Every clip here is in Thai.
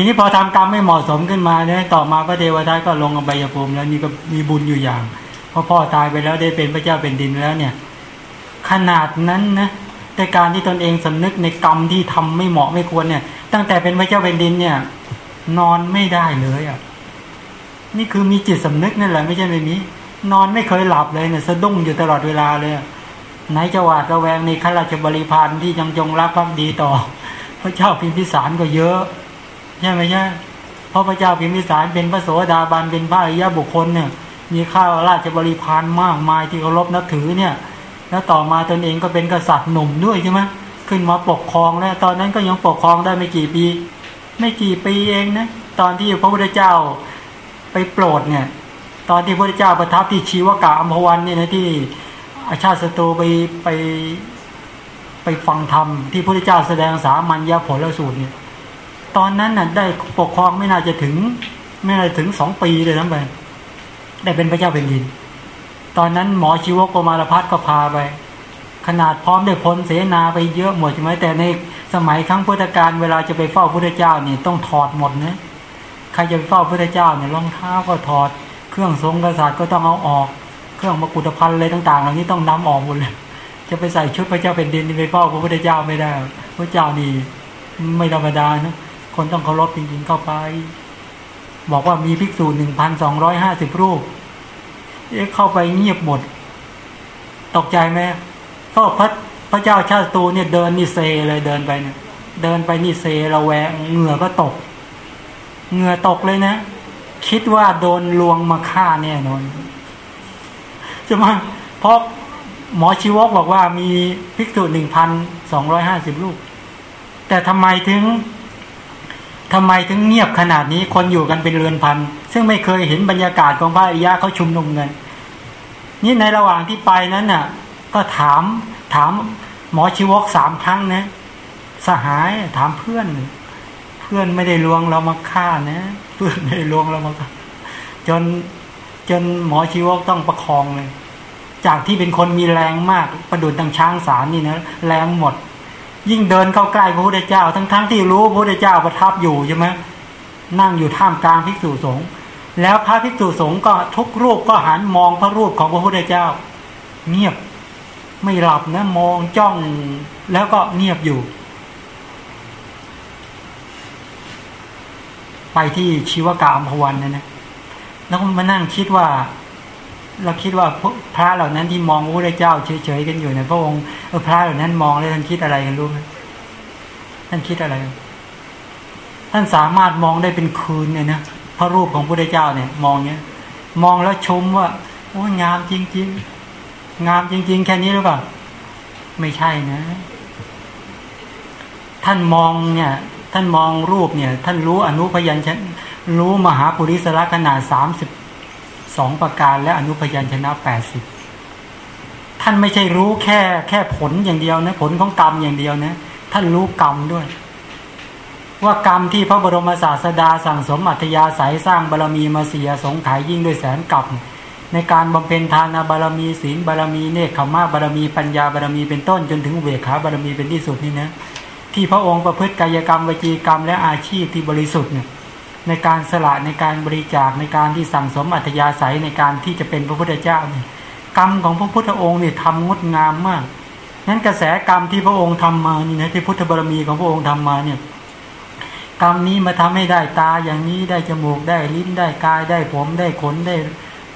ทีนี้พอทำกรรมไม่เหมาะสมขึ้นมาเนี่ยต่อมาพระเทวทัตก็ลงอบายภูมิแล้วนี่ก็มีบุญอยู่อย่างพอพ่อตายไปแล้วได้เป็นพระเจ้าเป็นดินแล้วเนี่ย ขนาดนั้นนะแต่การที่ตนเองสำนึกในกรรมที่ทำไม่เหมาะไม่ควรเนี่ย ตั้งแต่เป็นพระเจ้าเป็นดินเนี่ย นอนไม่ได้เลยอะนี่คือมีจิตสำนึกนั่นแหละไม่ใช่ไม่มีนอนไม่เคยหลับเลยเนี่ยสะดุ้งอยู่ตลอดเวลาเลยไหนจะหวาดระแวงในข้าราชบริพารที่ยังจงรักภักดีต่อ พระเจ้าพิมพิสารก็เยอะ ใช่ไหมใช่เพราะพระเจ้าพิมพิสารเป็นพระโสดาบันเป็นพระอริยบุคคลเนี่ย มีข้าวราชบริพารมากมายที่เคารพนับถือเนี่ย แล้วต่อมาตนเองก็เป็นกษัตริย์หนุ่มด้วยใช่ไหมขึ้นมาปกครองแล้วตอนนั้นก็ยังปกครองได้ไม่กี่ปี ไม่กี่ปีเองนะตอนที่พระพุทธเจ้าไปโปรดเนี่ย ตอนที่พระพุทธเจ้าประทับที่ชีวกะอัมพวันเนี่ยนะที่อาชาติศัตรูไปไปไปฟังธรรมที่พระพุทธเจ้าแสดงสามัญญาผลสูตรเนี่ย ตอนนั้นน่ะได้ปกครองไม่น่าจะถึง ไม่น่าถึงสองปีเลยทั้งไปได้เป็นพระเจ้าเป็นดิน ตอนนั้นหมอชีวกโกมารพัฒก็พาไป ขนาดพร้อมได้พลเสนาไปเยอะหมดใช่ไหมแต่ในสมัยครั้งพุทธกาลเวลาจะไปเฝ้าพุทธเจ้าเนี่ยต้องถอดหมดนะใครจะไปเฝ้าพุทธเจ้าเนี่ยรองเท้าก็ถอด เครื่องทรงกษัตริย์ก็ต้องเอาออก เครื่องมกุฎพันธ์อะไรต่างๆ เหล่านี้ต้องนำออกหมดเลยจะไปใส่ชุดพระเจ้าเป็นดินไปเฝ้าพระพุทธเจ้าไม่ได้ พระเจ้านี่ไม่ธรรมดานะ คนต้องเคารพจริงๆเข้าไป บอกว่ามีภิกษุหนึ่งพันสองร้อยห้าสิบรูป เอ๊ะเข้าไปเงียบหมด ตกใจไหมก็พระพระเจ้าชาติตูเนี่ยเดินนี่เซเลยเดินไปเนี่ย เดินไปนี่เซระแวงเหงื่อก็ตก เหงื่อตกเลยนะ คิดว่าโดนลวงมาฆ่าแน่นอนจะมาเพราะหมอชีวกบอกว่ามีภิกษุหนึ่งพันสองร้อยห้าสิบลูก แต่ทำไมถึง ทำไมถึงเงียบขนาดนี้คนอยู่กันเป็นเรือนพัน ซึ่งไม่เคยเห็นบรรยากาศของพระอริยะเขาชุมนุมกันนี่ในระหว่างที่ไปนั้นน่ะ ก็ถามถามหมอชีวกสามครั้งนะสหายถามเพื่อน เพื่อนไม่ได้ลวงเรามาฆ่านะ เพื่อนไม่ได้ลวงเรามาฆ่าจนจนหมอชีวกต้องประคองเลย จากที่เป็นคนมีแรงมาก ประดุจดังช้างสารนี่นะแรงหมด ยิ่งเดินเข้าใกล้พระพุทธเจ้า ทั้งๆทที่รู้พระพุทธเจ้าประทับอยู่ใช่ไหมนั่งอยู่ท่ามกลางภิกษุสงฆ์แล้วพระภิกษุสงฆ์ก็ทุกรูปก็หันมองพระรูปของพระพุทธเจ้า เงียบไม่หลับนะมองจ้องแล้วก็เงียบอยู่ ไปที่ชีวกามพวันนะนะแล้วมานั่งคิดว่า เราคิดว่าพระเหล่านั้นที่มองพระพุทธเจ้าเฉยๆกันอยู่เนี่ยพระองค์พระเหล่านั้นมองแล้วท่านคิดอะไรกันรู้ไหมท่านคิดอะไร ท่านสามารถมองได้เป็นคืนเนี่ยนะพระรูปของพระพุทธเจ้าเนี่ย มองเนี้ยมองแล้วชมว่าโอ้งามจริง ๆ งามจริง ๆ แค่นี้หรือเปล่าไม่ใช่นะ ท่านมองเนี่ย ท่านมองรูปเนี่ย ท่านรู้อนุพยัญชนะรู้มหาปุริสละขนาดสามสิบ สองประการและอนุพยัญชนะแปดสิบท่านไม่ใช่รู้แค่แค่ผลอย่างเดียวนะ ผลของกรรมอย่างเดียวนะ ท่านรู้กรรมด้วย ว่ากรรมที่พระบรมศาสดาสั่งสมอัธยาศัยสร้างบารรมีมาเสียสงขายยิ่งด้วยแสนกับในการบำเพ็ญทานบารมีศีลบารมีเนคขมาบารมีปัญญาบารมีเป็นต้นจนถึงเวขาบารมีเป็นที่สุดนี่นะที่พระองค์ประพฤติกายกรรมวจีกรรมและอาชีพที่บริสุทธิ์เนี่ย ในการสละในการบริจาคในการที่สั่งสมอัธยาศัยในการที่จะเป็นพระพุทธเจ้าเนี่ยกรรมของพระพุทธองค์เนี่ยทำงดงามมากนั้นกระแสกรรมที่พระองค์ทำมานี่นะที่พุทธบารมีของพระองค์ทำมาเนี่ยกรรมนี้มาทำให้ได้ตาอย่างนี้ได้จมูกได้ลิ้นได้กายได้ผมได้ขนได้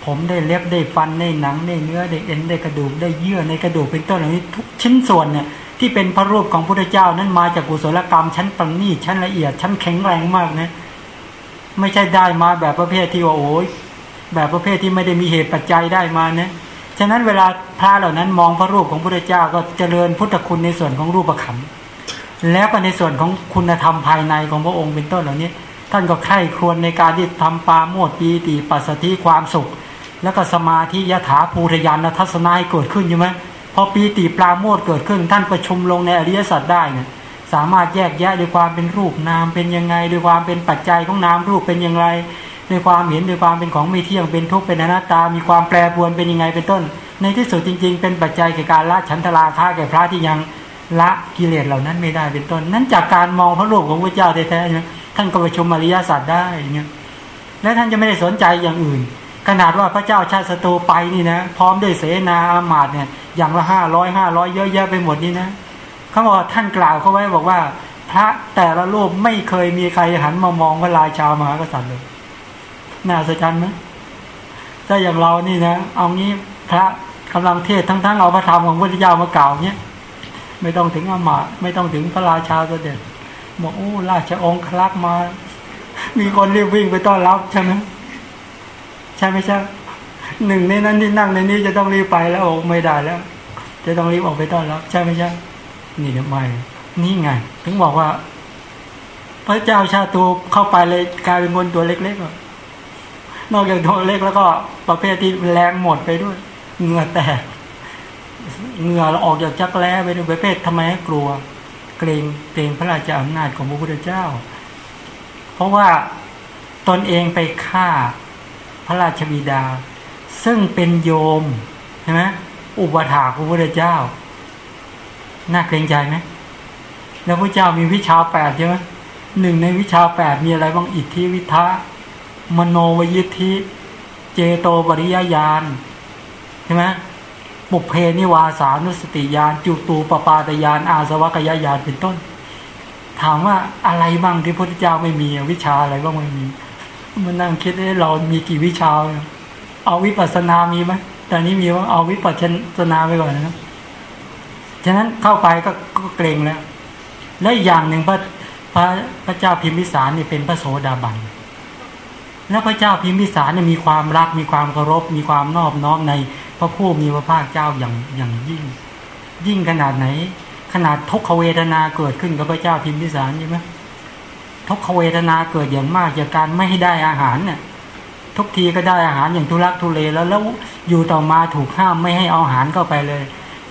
ผมได้เล็บได้ฟันได้หนังได้เนื้อได้เอ็นได้กระดูกได้เยื่อในกระดูกเป็นต้นเหล่านี้ทุกชิ้นส่วนเนี่ยที่เป็นพระรูปของพระพุทธเจ้านั้นมาจากกุศลกรรมชั้นประณีตชั้นละเอียดชั้นแข็งแรงมากนะ ไม่ใช่ได้มาแบบประเภทที่ว่าโอ้ยแบบประเภทที่ไม่ได้มีเหตุปัจจัยได้มานะฉะนั้นเวลาพระเหล่านั้นมองพระรูปของพระเจ้าก็เจริญพุทธคุณในส่วนของรูปขันธ์แล้วก็ในส่วนของคุณธรรมภายในของพระองค์เป็นต้นเหล่านี้ ท่านก็ไข้ควรในการที่ทำปาโมดปีติปัสสติความสุข แล้วก็สมาธิยถาภูทยานทัศนายเกิดขึ้นใช่ไหมพอปีติปราโมดเกิดขึ้น ท่านประชุมลงในอริยสัจได้เนี่ย สามารถแยกแยะด้วยความเป็นรูปนามเป็นยังไงด้วยความเป็นปัจจัยของนามรูปเป็นอย่างไรด้วยความเห็นด้วยความเป็นของไม่เที่ยงเป็นทุกข์เป็นอนัตตา มีความแปรปรวนเป็นยังไงเป็นต้น ในที่สุดจริง ๆ เป็นปัจจัยแก่การละฉันทราคะแก่พระที่ยังละกิเลสเหล่านั้นไม่ได้เป็นต้น นั้นจากการมองพระรูปของพระเจ้าแท้ๆเนี่ยท่านก็ประชมอริยสัจได้เงี้ยและท่านจะไม่ได้สนใจอย่างอื่น ขนาดว่าพระเจ้าชาติศัตรูไปนี่นะ พร้อมด้วยเสนาอามาตเนี่ยอย่างละห้าร้อยห้าร้อยเยอะแยะไปหมดนี่นะ เขาบอกท่านกล่าวเขาไว้บอกว่า พระแต่ละรูปไม่เคยมีใครหันมามองพระราชามหากษัตริย์เลยน่าสะใจไหมถ้าอย่างเรานี่นะเอางี้พระกำลังเทศทั้งๆเอาพระธรรมของพระพุทธเจ้ามากล่าวเนี้ยไม่ต้องถึงอามาตย์ไม่ต้องถึงพระราชาวเสด็จบอกโอ้ราชองค์คลักมา มีคนรีบวิ่งไปต้อนรับใช่ไหมใช่ไหมใช่หนึ่งในนั้นที่นั่งในนี้จะต้องรีบไปแล้วโอ้ไม่ได้แล้ว จะต้องรีบออกไปต้อนรับ ใช่ไหมใช่ นี่ทำไมนี่ไง ถึงบอกว่า พระเจ้าชาตูเข้าไปเลยกลายเป็นคนตัวเล็กๆนอกจากตัวเล็กแล้วก็ประเภทที่แรงหมดไปด้วยเหงื่อแตกเหงื่อออกจากจักแร้ไปด้วยประเภททำไมให้กลัว เกรงเกรงพระราชอำนาจของพระพุทธเจ้า เพราะว่าตนเองไปฆ่าพระราชบิดา ซึ่งเป็นโยมใช่ไหมอุปถาพระพุทธเจ้า น่าเกรงใจไหมแล้วพระเจ้ามีวิชาแปดใช่ไหมหนึ่งในวิชาแปดมีอะไรบ้างอิทธิวิทะมโนวิทธิ เจโตปริยญาณใช่ไหมปุเพนิวาสานุสติญาณจุตูปปาตญาณอาสวัคยญาณเป็นต้น ถามว่าอะไรบ้างที่พระพุทธเจ้าไม่มีวิชาอะไรบ้างไม่มีมันนั่งคิดได้เรามีกี่วิชา เอาวิปัสสนามีไหมแตอนนี้มีว่าเอาวิปัสสนาไปก่อนนะครับ ฉะนั้นเข้าไปก็เกรงแล้ว และอย่างหนึ่งพระพระพระเจ้าพิมพิสารเนี่ยเป็นพระโสดาบัน แล้วพระเจ้าพิมพิสารเนี่ยมีความรักมีความเคารพ มีความนอบน้อมในพระผู้มีพระภาคเจ้าอย่างอย่างยิ่ง ยิ่งขนาดไหน ขนาดทุกขเวทนาเกิดขึ้นกับพระเจ้าพิมพิสารใช่ไหมทุกขเวทนาเกิดอย่างมากจากการไม่ให้ได้อาหารเนี่ยทุกทีก็ได้อาหารอย่างทุรักทุเลแล้วแล้วอยู่ต่อมาถูกห้ามไม่ให้เอาอาหารเข้าไปเลย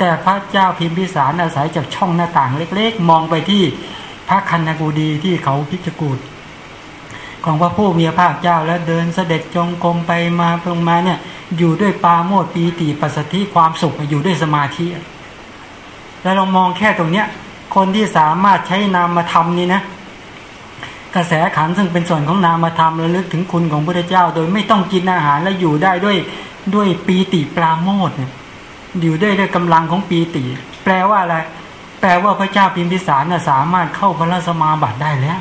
แต่พระเจ้าพิมพิสารอาศัยจากช่องหน้าต่างเล็ก ๆ มองไปที่พระคันนกูดีที่เขาพิจกูดของพระผู้มีพระภาคเจ้าแล้วเดินเสด็จจงกรมไปมาลงมาเนี่ยอยู่ด้วยปาโมดปีติปัสสติความสุขอยู่ด้วยสมาธิ แล้วเรามองแค่ตรงเนี้ย คนที่สามารถใช้นามธรรมนี่นะ กระแสขันซึ่งเป็นส่วนของนามธรรมระลึกถึงคุณของพระเจ้า โดยไม่ต้องกินอาหารและอยู่ได้ด้วยด้วยปีติปราโมทเนี่ย อยู่ได้ด้วยกำลังของปีติ แปลว่าอะไร แปลว่าพระเจ้าพิมพิสารน่ะสามารถเข้าพระสมาบัติได้แล้ว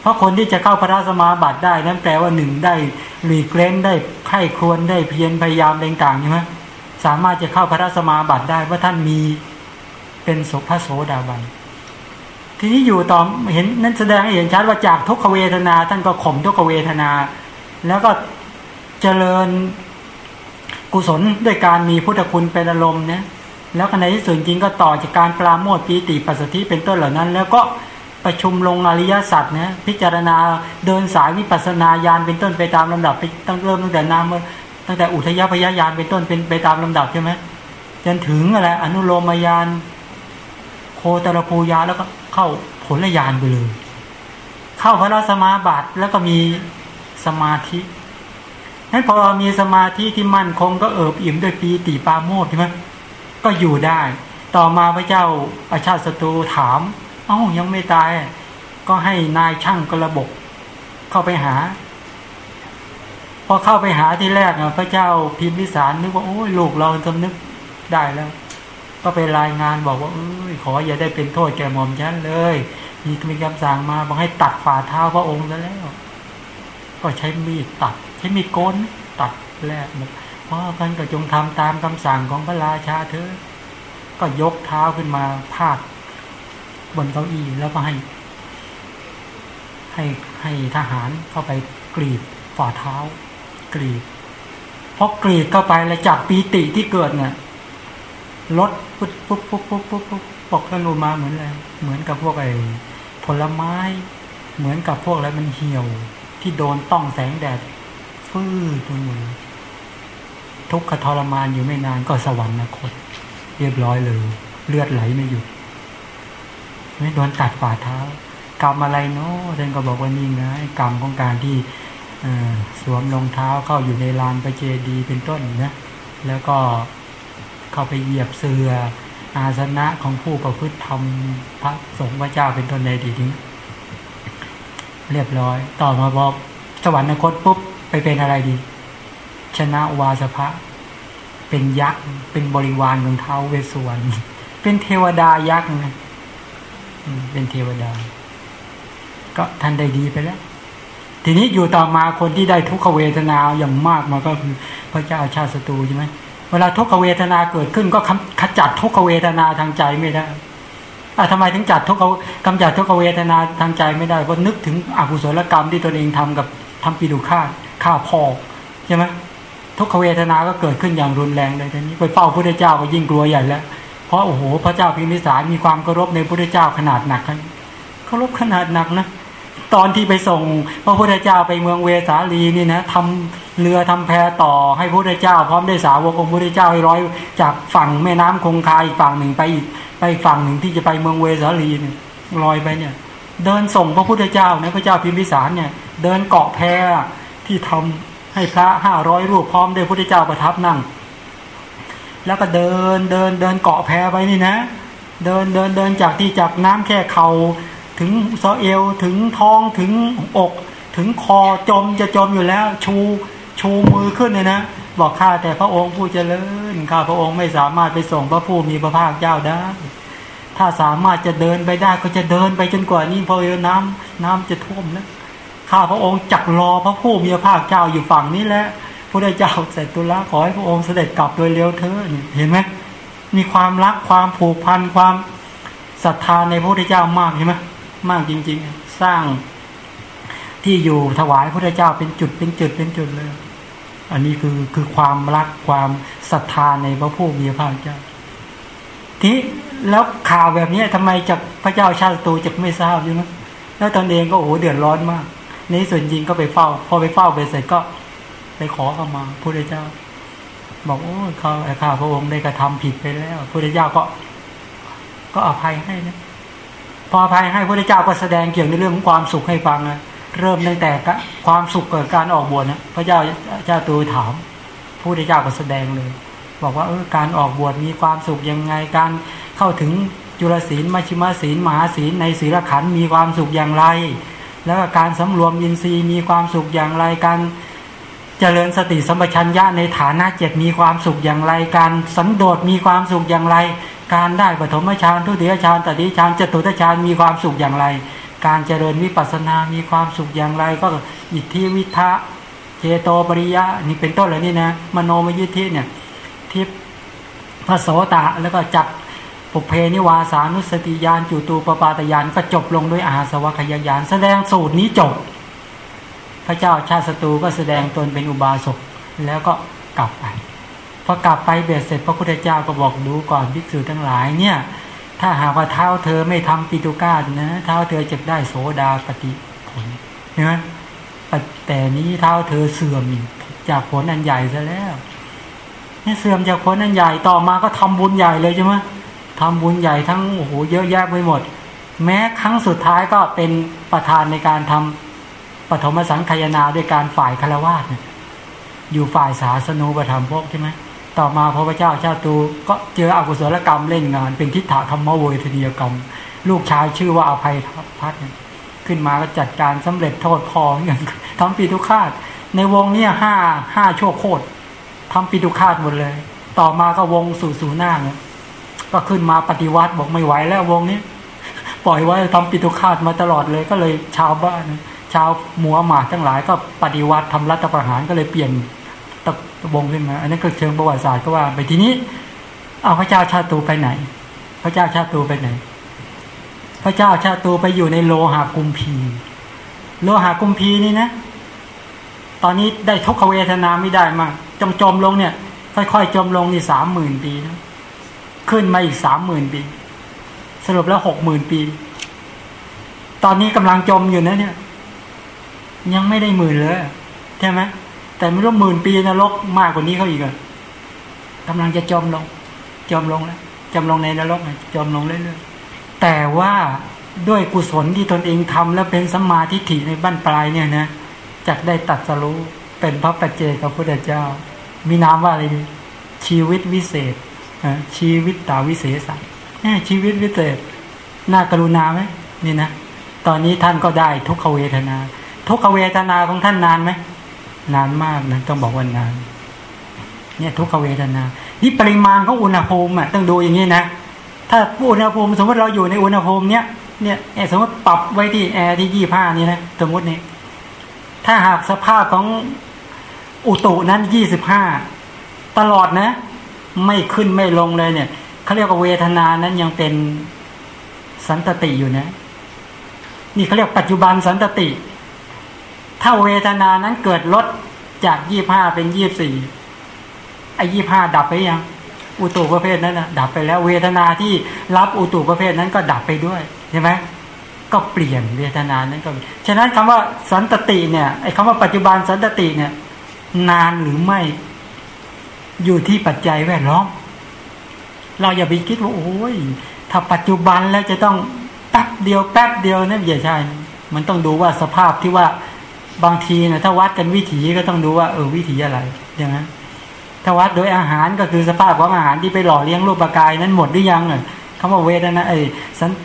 เพราะคนที่จะเข้าพระสมาบัติได้นั้นแปลว่าหนึ่งได้หลีกเล้นได้ไข้ควนได้เพียรพยายามต่างๆใช่ไหมสามารถจะเข้าพระสมาบัติได้ว่าท่านมีเป็นโสภโสดาบันทีนี้อยู่ต่อเห็นนั้นแสดงให้เห็นชัดว่าจากทุกขเวทนา ท่านก็ข่มทุกขเวทนา แล้วก็เจริญ กุศลด้วยการมีพุทธคุณเป็นอารมณ์เนี่ยแล้วในที่สุดจริงก็ต่อจากการปราโมทปีติปัสสติเป็นต้นเหล่านั้น แล้วก็ประชุมลงอริยสัจนะพิจารณาเดินสายวิปัสนาญาณเป็นต้นไปตามลำดับไปตั้งเริ่มตั้งแต่นามตั้งแต่อุทยพยญาณเป็นต้นเป็นไปตามลำดับใช่ไหมจนถึงอะไรอนุโลมญาณโคตรภูยาแล้วก็เข้าผลญาณไปเลย เข้าพระสมาบัติแล้วก็มีสมาธิ นั้นพอมีสมาธิที่มั่นคงก็เอิบอิ่มด้วยปีติปาโมดใช่ไหมก็อยู่ได้ ต่อมาพระเจ้าอาชาติศัตรูถาม เอ้ายังไม่ตาย ก็ให้นายช่างกระบก เข้าไปหา พอเข้าไปหาที่แรกพระเจ้าพิมพิสารนึกว่าโอ้ยลูกเราสำนึกได้แล้ว ก็ไปรายงานบอกว่าเอ้ยขออย่าได้เป็นโทษแก่หม่อมฉันเลย มีมีคำสั่งมาบอกให้ตัดฝ่าเท้าพระองค์แล้ว ก็ใช้มีดตัด ใช้มีดโกนตัดแรกหมดพ่อกันก็จงทำตามคำสั่งของพระราชาเธอ ก็ยกเท้าขึ้นมาพาดบนเก้าอี้แล้วก็ให้ ให้ให้ทหารเข้าไปกรีดฝ่าเท้า กรีดพอกรีดเข้าไปแล้วจับปีติที่เกิดเนี่ยลดปุ๊บปุ๊บปุ๊บปุ๊บปุ๊บปุ๊บปกกันลงมาเหมือนอะไรเหมือนกับพวกไอ้ผลไม้ เหมือนกับพวกอะไรมันเหี่ยว ที่โดนต้องแสงแดดฟื้นตัวหมดทุกขทรมานอยู่ไม่นานก็สวรรคตเรียบร้อยเลย เลือดไหลไม่หยุดไม่โดนตัดฝ่าเท้ากรรมอะไรเนาะท่านก็บอกว่านี่นะกรรมของการที่สวมรองเท้าเข้าอยู่ในลานประเจดีเป็นต้นนะแล้วก็เข้าไปเหยียบเสืออาสนะของผู้ประพฤติธรรมพระสงฆ์พระเจ้าเป็นต้นในดีนี้ เรียบร้อย ต่อมาบอกสวรรคตปุ๊บไปเป็นอะไรดี ชนะวาสภะเป็นยักษ์ เป็นบริวารของเท้าเวสวรเป็นเทวดายักษ์ไงเป็นเทวดา ก็ท่านได้ดีไปแล้ว ทีนี้อยู่ต่อมาคนที่ได้ทุกขเวทนาอย่างมากมาก็คือ พระเจ้าชาติศัตรูใช่ไหมเวลาทุกขเวทนาเกิดขึ้นก็ขจัดทุกขเวทนาทางใจไม่ได้ อะทำไมถึงจัดทุกขกำจัดทุกขเวทนาทางใจไม่ได้เพราะนึกถึงอกุศลกรรมที่ตนเองทำกับทำปีดุฆ่าฆ่าพ่อใช่ไหมทุกขเวทนาก็เกิดขึ้นอย่างรุนแรงเลยทีนี้ไปเฝ้าพระเจ้าก็ยิ่งกลัวใหญ่แล้ว เพราะโอ้โหพระเจ้าพิมพิสารมีความเคารพในพระเจ้าขนาดหนักเคารพขนาดหนักนะ ตอนที่ไปส่งพระพุทธเจ้าไปเมืองเวสาลีนี่นะทำเรือทำแพต่อให้พระพุทธเจ้า พร้อมได้สาวกองค์พระพุทธเจ้าให้ร้อยจากฝั่งแม่น้ำคงคาอีกฝั่งหนึ่งไปอีกไปฝั่งหนึ่งที่จะไปเมืองเวสาลีเนี่ยลอยไปเนี่ย เดินส่งพระพุทธเจ้านะพระเจ้าพิมพิสารเนี่ย เดินเกาะแพที่ทำให้พระห้าร้อยรูปพร้อมด้วยพระพุทธเจ้าประทับนั่ง แล้วก็เดินเดินเดินเกาะแพไปนี่นะ เดินเดินเดินจากที่จากน้ำแค่เขา ถึงซอเอวถึงท้องถึงอก ถึงคอจมจะจมอยู่แล้ว ชูชูมือขึ้นเลยนะ บอกข้าแต่พระองค์ผู้เจริญข้าพระองค์ไม่สามารถไปส่งพระผู้มีพระภาคเจ้าได้ ถ้าสามารถจะเดินไปได้ก็จะเดินไปจนกว่านี้พอเอน้ำน้ำจะท่วมแล้วข้าพระองค์จักรอพระผู้มีพระภาคเจ้าอยู่ฝั่งนี้แหละพระเจ้าเสร็จตุลาขอให้พระองค์เสด็จกลับโดยเร็วเถอะเห็นไหมมีความรักความผูกพันความศรัทธาในพระพุทธเจ้ามากใช่ไหม มากจริง ๆ สร้างที่อยู่ถวายพระเจ้าเป็นจุดเป็นจุดเป็นจุดเลย อันนี้คือคือความรักความศรัทธาในพระผู้มีพระเจ้าทีแล้วข่าวแบบนี้ทำไมจากพระเจ้าชาติตูจะไม่ทราบใช่ไหมแล้วตนเองก็โอ้โหเดือดร้อนมาก ในส่วนจริงก็ไปเฝ้า พอไปเฝ้าไปเสร็จก็ไปขอเข้ามาพระเจ้า บอกโอ้เขาข้าพระองค์ได้กระทำผิดไปแล้วพระเจ้าก็ ก็อภัยให้นะ พออภัยให้พระเจ้าก็แสดงเกี่ยวในเรื่องของความสุขให้ฟังนะเริ่มตั้งแต่ความสุขเกิดการออกบวชนะพระเจ้าเจ้าตูถามพระเจ้าก็แสดงเลย บอกว่าเออการออกบวชมีความสุขยังไงการเข้าถึงจุลศีลมัชิมศีลมหาศีลในศีลขันมีความสุขอย่างไร แล้วการสำรวมยินทรีย์มีความสุขอย่างไรการเจริญสติสัมปชัญญะในฐานะเจ็ดมีความสุขอย่างไร การสันโดษมีความสุขอย่างไร การได้ปฐมฌานทุติยฌานตติฌานจตุตฌานมีความสุขอย่างไร การเจริญวิปัสสนา มีความสุขอย่างไร ก็อิทธิวิทะเจโตปริยะนี่เป็นต้นเลยนี่นะมโนมยิทธิเนี่ยทิพพระโสตะแล้วก็จับปุเพนิวาสานุสติยานจุตูปปาตยานก็จบลงด้วยอาสวะขยายานแสดงสูตรนี้จบ พระเจ้าชาติศัตรูก็แสดงตนเป็นอุบาสกแล้วก็กลับไป พอกลับไปเบียดเสร็จพระพุทธเจ้าก็บอกดูก่อนภิกษุทั้งหลายเนี่ย ถ้าหากว่าเท้าเธอไม่ทำปิตุกาตนะเท้าเธอจะได้โสดาปฏิผลเห็นไหมแต่นี้เท้าเธอเสื่อมจากผลอันใหญ่ซะแล้วนี่เสื่อมจากผลอันใหญ่ต่อมาก็ทำบุญใหญ่เลยใช่ไหมทำบุญใหญ่ทั้งโอ้โหเยอะแยะไปหมด แม้ครั้งสุดท้ายก็เป็นประธานในการทำปฐมสังขยนาด้วยการฝ่ายคารวะเนี่ยอยู่ฝ่ายศาสนูปธรรมพวกใช่ไหม ต่อมาพระพเจ้าชาตูก็เจออกุศลกรรมเล่นงาน เป็นทิฏฐธรรมเวทนียกรรม ลูกชายชื่อว่าอภัยพัฒน์ขึ้นมาก็จัดการสำเร็จโทษพออย่างทำปีทุคาตในวงเนี้ยห้าห้าชั่วโคตรทำปีทุคาตหมดเลย ต่อมาก็วงสู่สู่หน้าเนี่ยก็ขึ้นมาปฏิวัติบอกไม่ไหวแล้ววงนี้ ปล่อยไว้ทำปิตุคาตมาตลอดเลย ก็เลยชาวบ้านชาวหมัวหมาทั้งหลายก็ปฏิวัติทำรัฐประหารก็เลยเปลี่ยน ตะวงขึ้นมา อันนี้นก็เชิงประวัติศาสตร์ก็ว่า ไปทีนี้ เอาพระเจ้าชาตูไปไหน พระเจ้าชาตูไปไหน พระเจ้าชาตูไปอยู่ในโลหะกุมพีโลหะกุมพีนี่นะ ตอนนี้ได้ทุกขเวทนาไม่ได้มากจมจมลงเนี่ย ค่อยๆจมลงนี่สามหมื่นปีนะขึ้นมาอีกสามหมื่นปี สรุปแล้วหกหมื่นปี ตอนนี้กำลังจมอยู่นะเนี่ย ยังไม่ได้หมื่นเลยใช่ไหม แต่ไม่รู้หมื่นปีนรกมากกว่านี้เขาอีกอะกำลังจะจมลง จมลงแล้วจมลงในนรกจมลงเรื่อยๆแต่ว่าด้วยกุศลที่ตนเองทำแล้วเป็นสัมมาทิฏฐิในบ้านปลายเนี่ยนะจักได้ตัดสรู้เป็นพระปัจเจกับพระเจ้า มีนามว่าอะไรชีวิตวิเศษชีวิตตาวิเศษสัตชีวิตวิเศษน่ากรุณาไหมนี่นะตอนนี้ท่านก็ได้ทุกขเวทนา ทุกขเวทนาของท่านนานไหม นานมากนะต้องบอกว่านาน เนี่ยทุกขเวทนา นี่ปริมาณของอุณหภูมิอะต้องดูอย่างนี้นะ ถ้าอุณหภูมิ สมมติเราอยู่ในอุณหภูมิเนี้ยเนี่ยสมมติปรับไว้ที่แอร์ที่ยี่ห้านี่นะสมมตินี่ถ้าหากสภาพของอุตุนั้นยี่สิบห้าตลอดนะ ไม่ขึ้นไม่ลงเลยเนี่ยเขาเรียกว่าเวทนานั้นยังเป็นสันตติอยู่นะ นี่เขาเรียกปัจจุบันสันตติ ถ้าเวทนานั้นเกิดลดจากยี่ห้าเป็นยี่สี่ไอ้ยี่ห้าดับไปยัง อุตุประเภทนั้นนะดับไปแล้ว เวทนาที่รับอุตุประเภทนั้นก็ดับไปด้วยใช่ไหมก็เปลี่ยนเวทนานั้นก็ฉะนั้นคำว่าสันตติเนี่ยไอ้คำว่าปัจจุบันสันตติเนี่ย นานหรือไม่อยู่ที่ปัจจัยแวดล้อม เราอย่าไปคิดว่าโอ้ยถ้าปัจจุบันแล้วจะต้องแป๊บเดียวแป๊บเดียวนะอย่าใช่ มันต้องดูว่าสภาพที่ว่า บางทีนะถ้าวัดกันวิถีก็ต้องดูว่าเออวิถีอะไรอย่างนั้นถ้าวัดโดยอาหารก็คือสภาพของอาหารที่ไปหล่อเลี้ยงรูปกายนั้นหมดหรือยังอะคำว่าเวทนาไอ้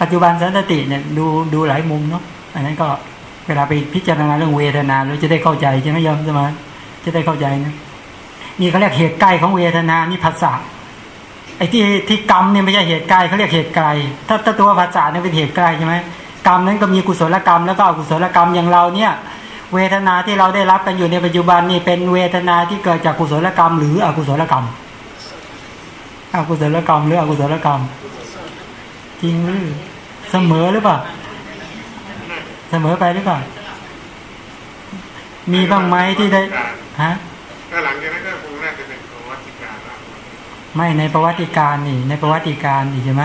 ปัจจุบันสันตติเนี่ยดูดูหลายมุมเนาะอันนั้นก็เวลาไปพิจารณาเรื่องเวทนาเราจะได้เข้าใจใช่ไหมยอมสมาจะได้เข้าใจนะนี่เขาเรียกเหตุใกล้ของเวทนานี่ภาษาไอ้ที่ที่กรรมเนี่ยไม่ใช่เหตุใกล้เขาเรียกเหตุไกล ถ้าตัวภาษาเนี่ยเป็นเหตุใกล้ใช่ไหมกรรมนั้นก็มีกุศลกรรมแล้วก็อกุศลกรรมอย่างเราเนี่ย เวทนาที่เราได้รับกันอยู่ในปัจจุบันนี่เป็นเวทนาที่เกิดจากกุศลกรรม หรืออกุศลกรรม อกุศลกรรมหรืออกุศลกรรม จริงหรือเสมอหรือเปล่าเสมอไปหรือเปล่ามีบ้างไหมที่ได้ฮะก็หลังจากนั้นก็คงน่าจะเป็นประวัติการไม่ในประวัติการนี่ ในประวัติการนี่ใช่ไหม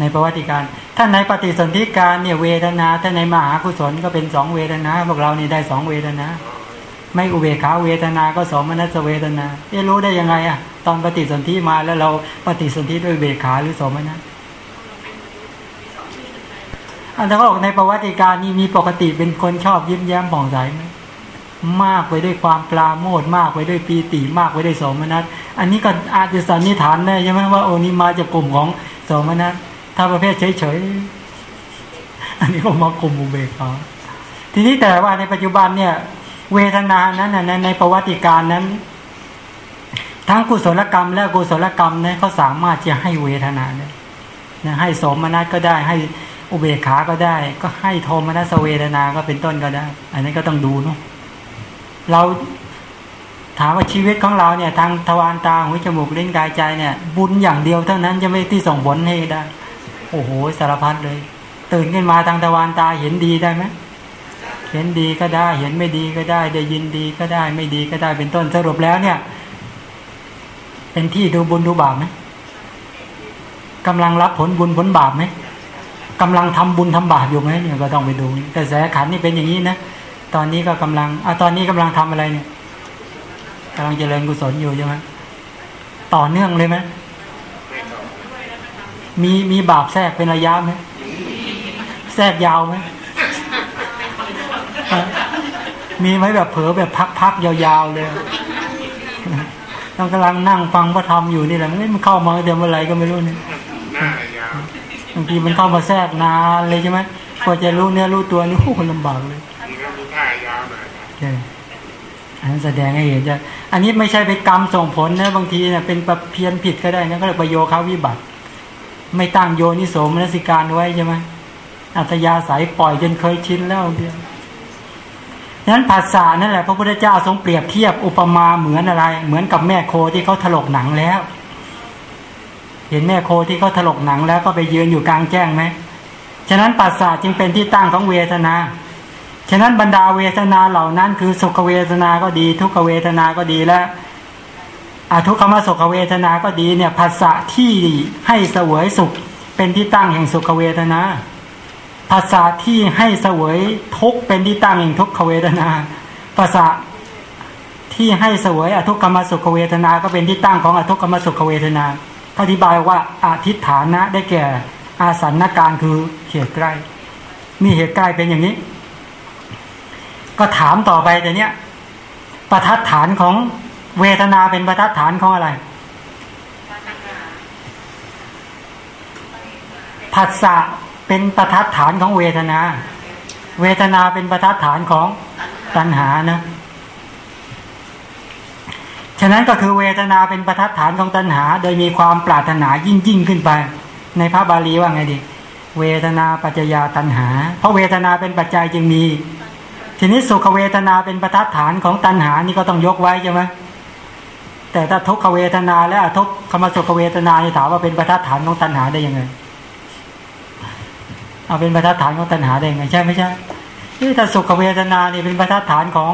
ในประวัติการ ถ้าในปฏิสนธิการเนี่ยเวทนา ถ้าในมหากุศลก็เป็นสองเวทนา พวกเรานี่ได้สองเวทนา ไม่อุเบกขาเวทนา ก็สมนัสเวทนาเอ๊รู้ได้ยังไงอะตอนปฏิสนธิมาแล้วเราปฏิสนธิด้วยเบกขาหรือสมนัสอันถ้าบอกในประวัติการนี่มีปกติเป็นคนชอบยิ้มแย้มผ่องใสไหมมากไปด้วยความปลาโมดมากไปด้วยปีติมากไปด้วยสมนัตอันนี้ก็อาจจะสันนิษฐานได้ใช่ไหมว่าโอ้นี้มาจากกลุ่มของสมนัต ถ้าประเภทเฉยๆ อันนี้ก็มากลุ่มอุเบกขาทีนี้แต่ว่าในปัจจุบันเนี่ย เวทนานั้นในในประวัติการนั้น ทั้งกุศลกรรม และกุศลกรรมเนี่ยเขาสามารถจะให้เวทนาเนี่ยให้สมนัตก็ได้ ให้อุเบกขาก็ได้ ก็ให้โทมนัสเวทนาก็เป็นต้นก็ได้ อันนี้ก็ต้องดูเนาะเราถามว่าชีวิตของเราเนี่ย ทางทวารตาหูจมูกเล่นกายใจเนี่ย บุญอย่างเดียวเท่านั้นจะไม่ที่ส่งผลให้ได้ โอ้โหสารพัดเลย ตื่นขึ้นมาทางทวารตาเห็นดีได้ไหมเห็นดีก็ได้เห็นไม่ดีก็ได้ ได้ยินดีก็ได้ ไม่ดีก็ได้เป็นต้นสรุปแล้วเนี่ย เป็นที่ดูบุญดูบาปไหมกำลังรับผลบุญผลบาปไหมกำลังทำบุญทำบาปอยู่ไหมเนี่ยก็ต้องไปดูแต่แสขันนี่เป็นอย่างนี้นะตอนนี้ก็กำลังอะตอนนี้กำลังทำอะไรเนี่ยกำลังเจริญกุศลอยู่ใช่ไหมต่อเนื่องเลยไหม มีมีบาปแทรกเป็นระยะไหมแทรกยาวไหมมีไหมแบบเผลอแบบพักๆยาวๆเลยต้องกำลังนั่งฟังพระธรรมอยู่นี่แหละมันเข้ามาเดี๋ยวเมื่อไรก็ไม่รู้เนี่ยบางทีมันเข้ามาแทรกนานเลยใช่ไหมพอจะรู้เนื้อรู้ตัวนี่โอ้ลำบากเลยท่ายาวหน่อยใช่อันนั้นแสดงให้เห็นจะอันนี้ไม่ใช่ไปกรรมส่งผลนะบางทีเนี่ยเป็นประเพียนผิดก็ได้นะก็เลยประโยคาวิบัติ ไม่ตั้งโยนิโสมนสิการไว้ใช่ไหมอัตยาสายปล่อยจนเคยชินแล้วเดียวนั้นภาษานั่นแหละพระพุทธเจ้าทรงเปรียบเทียบอุปมาเหมือนอะไร เหมือนกับแม่โคที่เขาถลกหนังแล้ว เห็นแม่โคที่เขาถลกหนังแล้วก็ไปยืนอยู่กลางแจ้งไหมฉะนั้นภาษาจึงเป็นที่ตั้งของเวทนา ฉะนั้นบรรดาเวทนาเหล่านั้น คือสุขเวทนาก็ดี ทุกขเวทนาก็ดีและ อาทุกขมสุขเวทนาก็ดีเนี่ยภาษาที่ให้เสวยสุข เป็นที่ตั้งแห่งสุขเวทนาภาษาที่ให้เสวยทุกเป็นที่ตั้งแห่งทุกขเวทนาภาษาที่ให้เสวยอทุกขมสุขเวทนา ก็เป็นที่ตั้งของอทุกขมสุขเวทนาอธิบายว่าอาทิฐานะได้แก่อาสันนการคือเหตุใกล้มีเหตุใกล้เป็นอย่างนี้ ก็ถามต่อไปแต่เนี้ยประทัดฐานของ เวทนาเป็นประทัดฐานของอะไรผัสสะเป็นประทัดฐานของเวทนา เวทนาเป็นประทัดฐานของตัณหานะ ฉะนั้นก็คือเวทนาเป็นประทัดฐานของตัณหา โดยมีความปรารถนายิ่งยิ่งขึ้นไป ในพระบาลีว่าไงดี เวทนาปัจจยาตัณหา เพราะเวทนาเป็นปัจจัยจึงมี ทีนี้สุขเวทนาเป็นประทัดฐานของตัณหานี่ก็ต้องยกไว้ใช่ไหม แต่ถ้าทุกขเวทนาและทุกขมสุขเวทนาถามว่าเป็นประทัดฐานของตัณหาได้ยังไง เอาเป็นประทัดฐานของตัณหาได้ยังไง ใช่ไม่ใช่ที่ถ้าสุขเวทนานี่เป็นประทัดฐานของ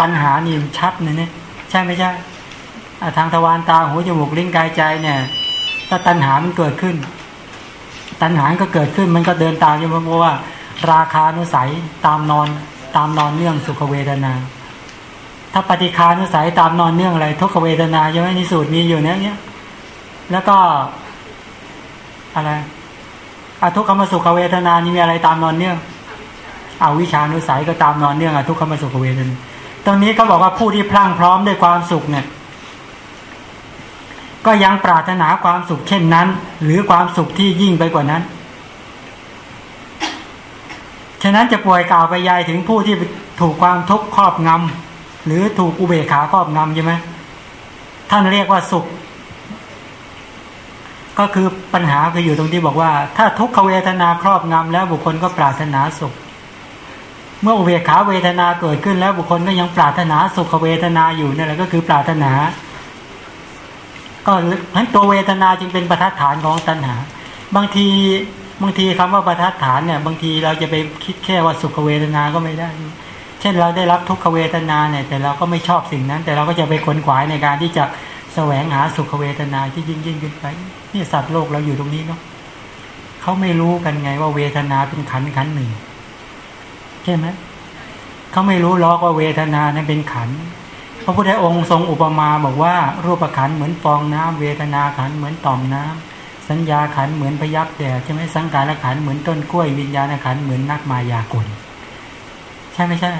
ตัณหานี่ชัดเลยเนี่ยใช่ไม่ใช่ทางทวารตาหูจมูกลิ้นกายใจเนี่ย ถ้าตัณหามันเกิดขึ้น ตัณหาก็เกิดขึ้นมันก็เดินตามอยู่เพราะว่า ราคานุสัยตามนอนตามนอนเนื่องสุขเวทนา ถ้าปฏิคานุสัยตามนอนเนื่องอะไร ทุกขเวทนาใช่ไหมในสูตรมีอยู่เนี้ยเนี่ยแล้วก็อะไรอทุกขมสุขเวทนานี่มีอะไรตามนอนเนื่องอาวิชานุสัยก็ตามนอนเนื่องอทุกขมสุขเวทนาตรงนี้ก็บอกว่าผู้ที่พลั่งพร้อมด้วยความสุขเนี่ย ก็ยังปรารถนาความสุขเช่นนั้น หรือความสุขที่ยิ่งไปกว่านั้น ฉะนั้นจะป่วยกล่าวไปยายถึงผู้ที่ถูกความทุกข์ครอบงำ หรือถูกอุเบกขาครอบงำใช่ไหมท่านเรียกว่าสุข ก็คือปัญหาคืออยู่ตรงที่บอกว่า ถ้าทุกขเวทนาครอบงำแล้วบุคคลก็ปรารถนาสุข เมื่ออุเบกขาเวทนาเกิดขึ้นแล้วบุคคลก็ยังปรารถนาสุขเวทนาอยู่นั่นแหละก็คือปรารถนา ก็ทั้นตัวเวทนาจึงเป็นประทัดฐานของตัณหา บางทีบางทีคำว่าประทัดฐานเนี่ย บางทีเราจะไปคิดแค่ว่าสุขเวทนาก็ไม่ได้ เช่นเราได้รับทุกขเวทนาเนี่ยแต่เราก็ไม่ชอบสิ่งนั้น แต่เราก็จะไปขนขวายในการที่จะแสวงหาสุขเวทนาที่ยิ่งยิ่งขึ้นไปนี่สัตว์โลกเราอยู่ตรงนี้เนาะเขาไม่รู้กันไงว่าเวทนาเป็นขันขันหนึ่งใช่ไหมเขาไม่รู้ล้อกว่าเวทนานั้นเป็นขันพระพุทธองค์ทรงอุปมาบอกว่า รูปขันเหมือนฟองน้ำเวทนาขันเหมือนต่อมน้ำสัญญาขันเหมือนพยับแดดใช่ไหมสังขารขันเหมือนต้นกล้วยวิญญาณขันเหมือนนักมายากล ช่ไม่ใช่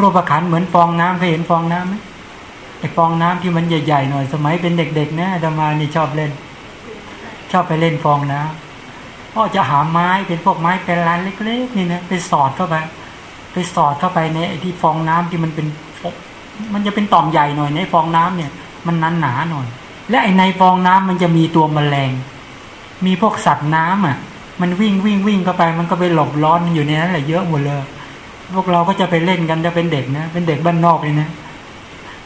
รูปขันเหมือนฟองน้ำเคยเห็นฟองน้ำไหมไอฟองน้ำที่มันใหญ่ๆหน่อย สมัยเป็นเด็กๆนะดามานี่ชอบเล่น ชอบไปเล่นฟองน้ำก็จะหาไม้เป็นพวกไม้เป็นลานเล็กๆนี่นะไปสอดเข้าไป ไปสอดเข้าไปในไอที่ฟองน้ำที่มันเป็นมันจะเป็นต่อมใหญ่หน่อยในฟองน้ำเนี่ย มันนั้นหนาหน่อย และไอในฟองน้ำมันจะมีตัวแมลง มีพวกสัตว์น้ำอะ มันวิ่งวิ่งวิ่งเข้าไป มันก็ไปหลบร้อนอยู่ในนั้นแหละเยอะหมดเลย พวกเราก็จะไปเล่นกันจะเป็นเด็กนะ เป็นเด็กบ้านนอกเลยนะ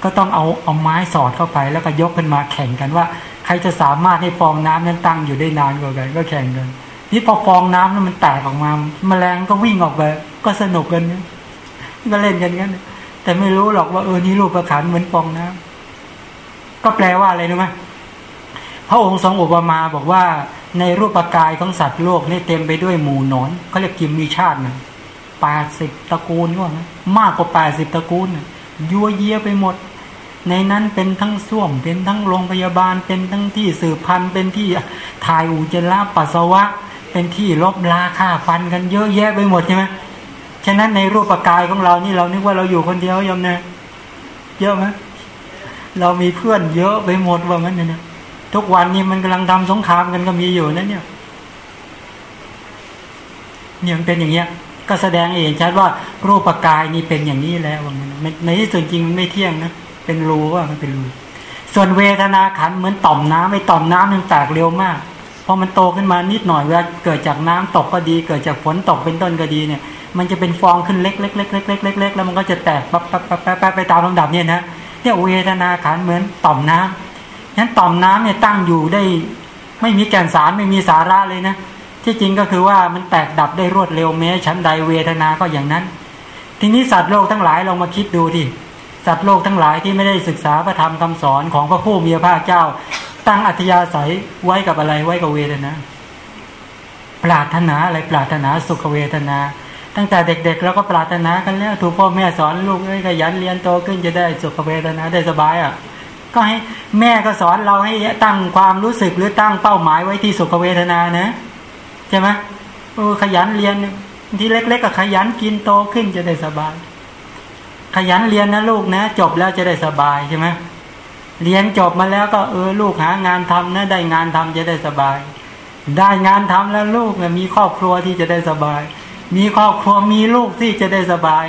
ก็ต้องเอาเอาไม้สอดเข้าไปแล้วก็ยกขึ้นมาแข่งกันว่า ใครจะสามารถให้ฟองน้ำนั้นตั้งอยู่ได้นานกว่ากัน ก็แข่งกัน นี่พอฟองน้ำนั้นมันแตกออกมาแมลงก็วิ่งออกไป ก็สนุกกันนี่ก็เล่นกันกันแต่ไม่รู้หรอกว่าเออนี่รูปประคันเหมือนฟองน้ำก็แปลว่าอะไรรู้ไหม พระองค์ทรงอุปมาบอกว่าในรูปกายของสัตว์โลกนี่เต็มไปด้วยหมู่นอนเขาเรียกกิมมีชาตินะแปดสิบตระกูลว่าามากกว่าแปดสิบตระกูลยัวเยียไปหมด ในนั้นเป็นทั้งส้วม เป็นทั้งโรงพยาบาล เป็นทั้งที่สืบพันธุ์เป็นที่ถ่ายอุจจาระปัสสาวะ เป็นที่ลบลาค่าฟันกันเยอะแยะไปหมดใช่ไหมฉะนั้นในรูปกายของเรานี่เรานึกว่าเราอยู่คนเดียวยมเนี่ยเยอะไหมเรามีเพื่อนเยอะไปหมดว่างั้นเนี่ย ทุกวันนี้มันกำลังทำสงครามกันก็มีอยู่นั่นเนี่ยเนี่ยมันเป็นอย่างเงี้ย ก็แสดงเองชัดว่ารูปกายนี่เป็นอย่างนี้แล้วว่างั้นในที่สุดจริงมันไม่เที่ยงนะเป็นรูว่ามันเป็นรูส่วนเวทนาขันเหมือนต่อมน้ำไอ้ต่อมน้ำมันแตกเร็วมากพอมันโตขึ้นมานิดหน่อยเวลาเกิดจากน้ำตกก็ดี เกิดจากฝนตกเป็นต้นก็ดีเนี่ย มันจะเป็นฟองขึ้นเล็กเล็กเล็กเล็กเล็กเล็กแล้วมันก็จะแตกปั๊บปั๊บปั๊บปั๊บไปตามลำดับเนี่ยนะเนี่ยเวทนาขันเหมือนต่อมน้ำ นั้นต่อมน้ำเนี่ยตั้งอยู่ได้ ไม่มีแก่นสารไม่มีสาระเลยนะ ที่จริงก็คือว่ามันแตกดับได้รวดเร็วแม้ชั้นใดเวทนาก็อย่างนั้น ทีนี้สัตว์โลกทั้งหลายลองมาคิดดูที่สัตว์โลกทั้งหลายที่ไม่ได้ศึกษาพระธรรมคำสอนของพระผู้มีพระภาคเจ้า ตั้งอัธยาศัยไว้กับอะไรไว้กับเวทนาปรารถนาอะไรปรารถนาสุขเวทนา ตั้งแต่เด็กๆแล้วก็ปรารถนากันแล้วถูกพ่อแม่สอนลูกเอ้ยขยันเรียนโตขึ้นจะได้สุขเวทนาได้สบายอะ ก็ให้แม่ก็สอนเราให้ตั้งความรู้สึกหรือตั้งเป้าหมายไว้ที่สุขเวทนานะใช่ไหมโอ้ขยันเรียนที่เล็ก ๆก็ขยันกินโตขึ้นจะได้สบาย ขยันเรียนนะลูกนะ จบแล้วจะได้สบายใช่ไหมเรียนจบมาแล้วก็เออลูกหางานทำนะได้งานทำจะได้สบาย ได้งานทำแล้วลูกมีครอบครัวที่จะได้สบาย มีครอบครัวมีลูกที่จะได้สบาย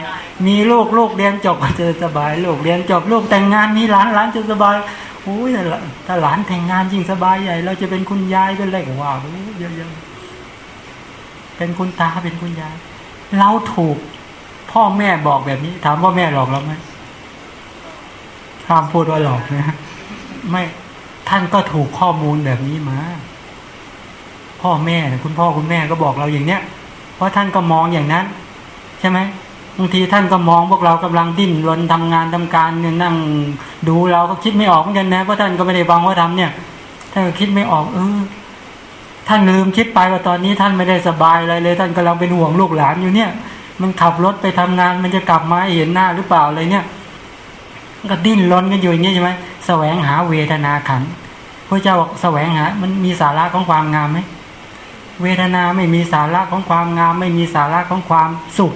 มีลูกลูกเรียนจบก็จะสบาย ลูกเรียนจบลูกแต่งงานมีหลานหลานจะสบายโอ้ยถ้าหลานแต่งงานยิ่งสบายใหญ่ เราจะเป็นคุณยายเป็นอะไรก็ว่าเยอะๆเป็นคุณตาเป็นคุณยาย เราถูกพ่อแม่บอกแบบนี้ ถามพ่อแม่หลอกเราไหมห้ามพูดว่าหลอกนะไม่ท่านก็ถูกข้อมูลแบบนี้มา พ่อแม่คุณพ่อคุณแม่ก็บอกเราอย่างเนี้ย เพราะท่านก็มองอย่างนั้น ใช่ไหมบางทีท่านก็มองพวกเรากำลังดิ้นรนทำงานทำการเนี่ยนั่งดูเราก็คิดไม่ออกเหมือนกันนะเพราะท่านก็ไม่ได้บังว่าทำเนี่ยท่านก็คิดไม่ออก เออท่านลืมคิดไปว่าตอนนี้ท่านไม่ได้สบายอะไรเลย ท่านกำลังเป็นห่วงลูกหลานอยู่เนี่ย มันขับรถไปทำงาน มันจะกลับมาเห็นหน้าหรือเปล่าอะไรเนี่ยก็ดิ้นรนกันอยู่อย่างนี้ใช่ไหมแสวงหาเวทนาขันพระเจ้าบอกแสวงหา มันมีสาระของความงามไหม เวทนาไม่มีสาระของความงาม ไม่มีสาระของความสุข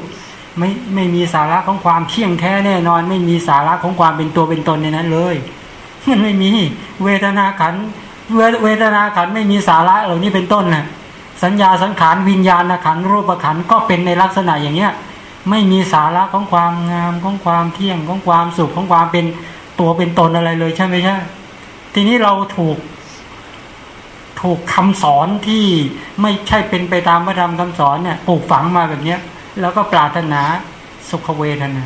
ไม่ไม่มีสาระของความเที่ยงแท้แน่นอน ไม่มีสาระของความเป็นตัวเป็นตนในนั้นเลยมันไม่มีเวทนาขันเวทนาขันไม่มีสาระเหล่านี้เป็นต้นนะสัญญาสังขารวิญญาณขันรูปขันก็เป็นในลักษณะอย่างเนี้ยไม่มีสาระของความงามของความเที่ยงของความสุขของความเป็นตัวเป็นตนอะไรเลยใช่ไหมใช่ทีนี้เราถูก ถูกคำสอนที่ไม่ใช่เป็นไปตามพระธรรมคำสอนเนี่ยปลูกฝังมาแบบเนี้ย แล้วก็ปรารถนาสุขเวทนา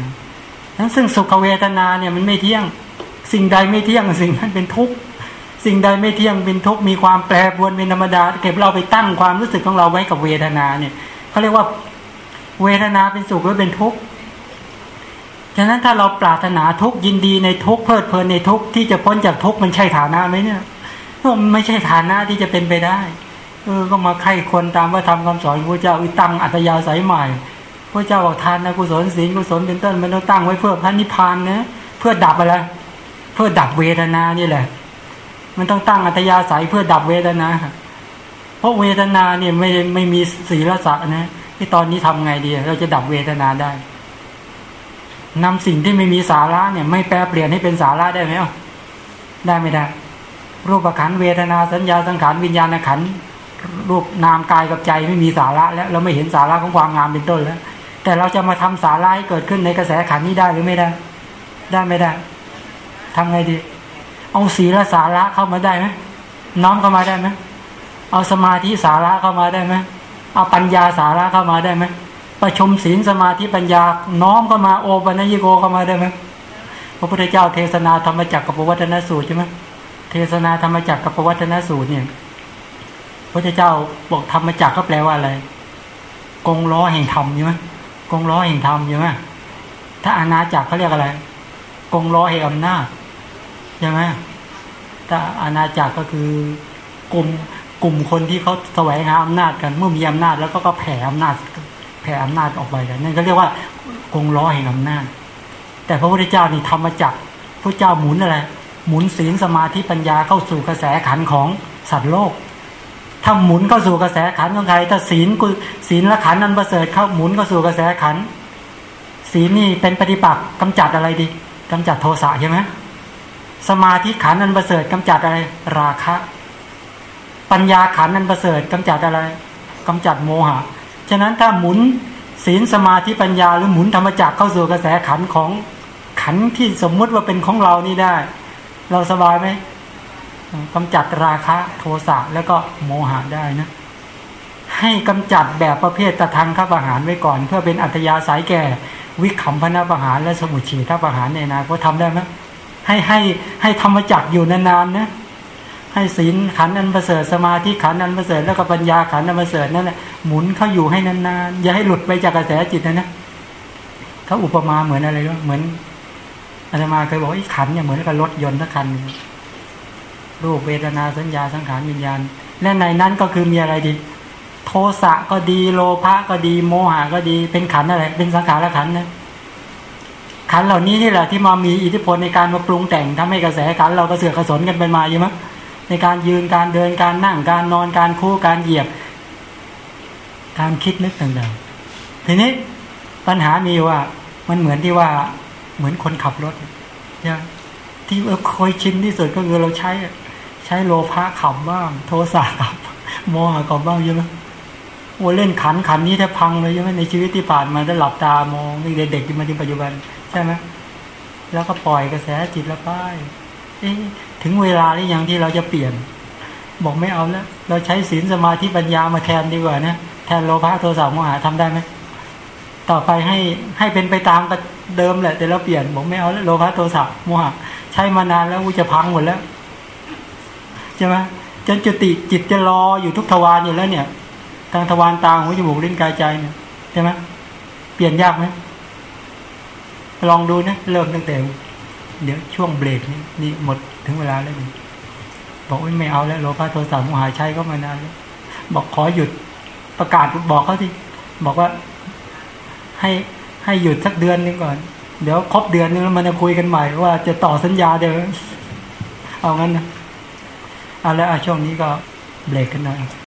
นั้นซึ่งสุขเวทนาเนี่ยมันไม่เที่ยง สิ่งใดไม่เที่ยงสิ่งนั้นเป็นทุกข์สิ่งใดไม่เที่ยงเป็นทุกข์มีความแปรปรวนเป็นธรรมดาเก็บเราไปตั้งความรู้สึกของเราไว้กับเวทนาเนี่ยเขาเรียกว่าเวทนาเป็นสุขหรือเป็นทุกข์ฉะนั้นถ้าเราปรารถนาทุกข์ยินดีในทุกข์เพลิดเพลินในทุกข์ที่จะพ้นจากทุกข์มันใช่ฐานะไหมเนี่ย มันไม่ใช่ฐานะที่จะเป็นไปได้ เออ ก็มาไข้คนตามว่าทำคำสอนพระเจ้าอิตังอัตยาสายใหม่พระเจ้าบอกทานนะกุศลศีลกุศลเป็นต้นมันต้องตั้งไว้เพื่อพระนิพพานนะเพื่อดับอะไรเพื่อดับเวทนานี่แหละ มันต้องตั้งอัตยาสายเพื่อดับเวทนาเพราะเวทนาเนี่ยไม่ไม่มีศีลสักนะที่ตอนนี้ทำไงดี เราจะดับเวทนาได้นำสิ่งที่ไม่มีสาระเนี่ย ไม่แปลเปลี่ยนให้เป็นสาระได้ไหมอะได้ไม่ได้ รูปขันเวทนาสัญญาสังขารวิญญาณขันรูปนามกายกับใจไม่มีสาระ แล้วเราไม่เห็นสาระของความงามเป็นต้นแล้ว แต่เราจะมาทำสาระให้เกิดขึ้นในกระแสขันนี้ได้หรือไม่ได้ ได้ไม่ได้ทำไงดี เอาศีลสาระเข้ามาได้ไหมน้อมเข้ามาได้ไหมเอาสมาธิสาระเข้ามาได้ไหมเอาปัญญาสาระเข้ามาได้ไหมประชุมศีลสมาธิปัญญาน้อมเข้ามาโอปัญญิโกเข้ามาได้ไหมพระพุทธเจ้าเทศนาธรรมจักรกับวัตนสูตรใช่ไหม ศนาธรรมจักรกับปวัตนสูตรเนี่ยพระเจ้าบอกธรรมจักรก็แปลว่าอะไร กงล้อแห่งธรรมใช่ไหมกงล้อแห่งธรรมใช่ไหมถ้าอาณาจักรเขาเรียกอะไร กงล้อแห่งอำนาจใช่ไหมถ้าอาณาจักรก็คือกลุ่มกลุ่มคนที่เขาแสวงหาอำนาจกัน เมื่อมีอำนาจแล้วก็ก็แผ่อำนาจ แผ่อำนาจออกไปกันนั่นก็เรียกว่ากงล้อแห่งอำนาจ แต่พระพุทธเจ้านี่ธรรมจักรพระเจ้าหมุนอะไร หมุนศีลสมาธิปัญญาเข้าสู่กระแสขันของสัตว์โลก ถ้าหมุนเข้าสู่กระแสขันของใครถ้าศีลกุศีลและขันนั้นประเสริฐเข้าหมุนเข้าสู่กระแสขันศีลนี่เป็นปฏิปักษ์กำจัดอะไรดีกำจัดโทสะใช่ไหมสมาธิขันนั้นประเสริฐกำจัดอะไรราคะ ปัญญาขันนั้นประเสริฐกำจัดอะไรกำจัดโมหะฉะนั้นถ้าหมุนศีลสมาธิปัญญาหรือหมุนธรรมจักรเข้าสู่กระแสขันของขันที่สมมุติว่าเป็นของเรานี่ได้ เราสบายไหมกำจัดราคะโทสะแล้วก็โมหะได้นะ ให้กำจัดแบบประเภทตะทางข้าประหารไว้ก่อน เพื่อเป็นอัตยาสายแก่ วิขำพนาประหารและสมุชีท่าประหารในนาก็ทำได้ไหมให้ให้ให้ธรรมจักอยู่นานๆนะให้ศีลขันอันประเสริฐสมาธิขันอันประเสริฐแล้วก็ปัญญาขันอันประเสริฐนั่นแหละหมุนเข้าอยู่ให้นานๆอย่าให้หลุดไปจากกระแสจิตนะนะเขาอุปมาเหมือนอะไรก็เหมือน อาตมาเคยบอกไอ้ขันเนี่ยเหมือนกับรถยนต์สักคันรูปเวทนาสัญญาสังขารวิญญาณ และในนั้นก็คือมีอะไรดี โทสะก็ดีโลภะก็ดีโมหะก็ดีเป็นขันอะไร เป็นสังขารละขันนะขันเหล่านี้นี่แหละที่มามีอิทธิพลในการมาปรุงแต่งทำให้กระแสขันเรากระเสือกกระสนกันไปมาอยู่มั้ยในการยืนการเดินการนั่งการนอนการคู่การเหยียบ การคิดนึกต่างๆทีนี้ปัญหามีว่ามันเหมือนที่ว่า เหมือนคนขับรถเนี่ยที่เราคยชินที่สุดก็คือเราใช้ใช้โลภะขับบ้าง โทสะขับโมหะกอบบ้างใช่ไหมโอ้เล่นขันขันนี้แทบพังเลยใช่ไหมในชีวิตที่ผ่านมาถ้าหลับตามองนี่เด็กๆมาถึงปัจจุบันใช่ไหมแล้วก็ปล่อยกระแสจิตละไปเอ๊ถึงเวลาหรือยังที่เราจะเปลี่ยน บอกไม่เอาแล้ว เราใช้ศีลสมาธิปัญญามาแทนดีกว่านะแทนโลภะโทสะโมหะทำได้ไหม ต่อไปให้ให้เป็นไปตามกับเดิมแหละ แต่เราเปลี่ยนบอกไม่เอาแล้วโลภะโทสะโมหะใช้มานานแล้วกูจะพังหมดแล้วใช่ไหมจนจุติจิตจะรออยู่ทุกทวารอยู่แล้วเนี่ยทางทวารตาหูจมูกลิ้นกายใจเนี่ยใช่ไหมเปลี่ยนยากไหมลองดูนะเริ่มตั้งแต่ เดี๋ยวช่วงเบรกนี้นี่หมดถึงเวลาแล้วนี่บอกว่าไม่เอาแล้วโลภะโทสะโมหะใช้ก็มานานแล้วบอกขอหยุดประกาศบอกเขาสิบอกว่า ให้ให้หยุดสักเดือนนึงก่อน เดี๋ยวครบเดือนนึงแล้วมันจะคุยกันใหม่ว่าจะต่อสัญญาเดี๋ยวเอางั้นนะเอาแล้วช่วงนี้ก็เบรกกันหน่อย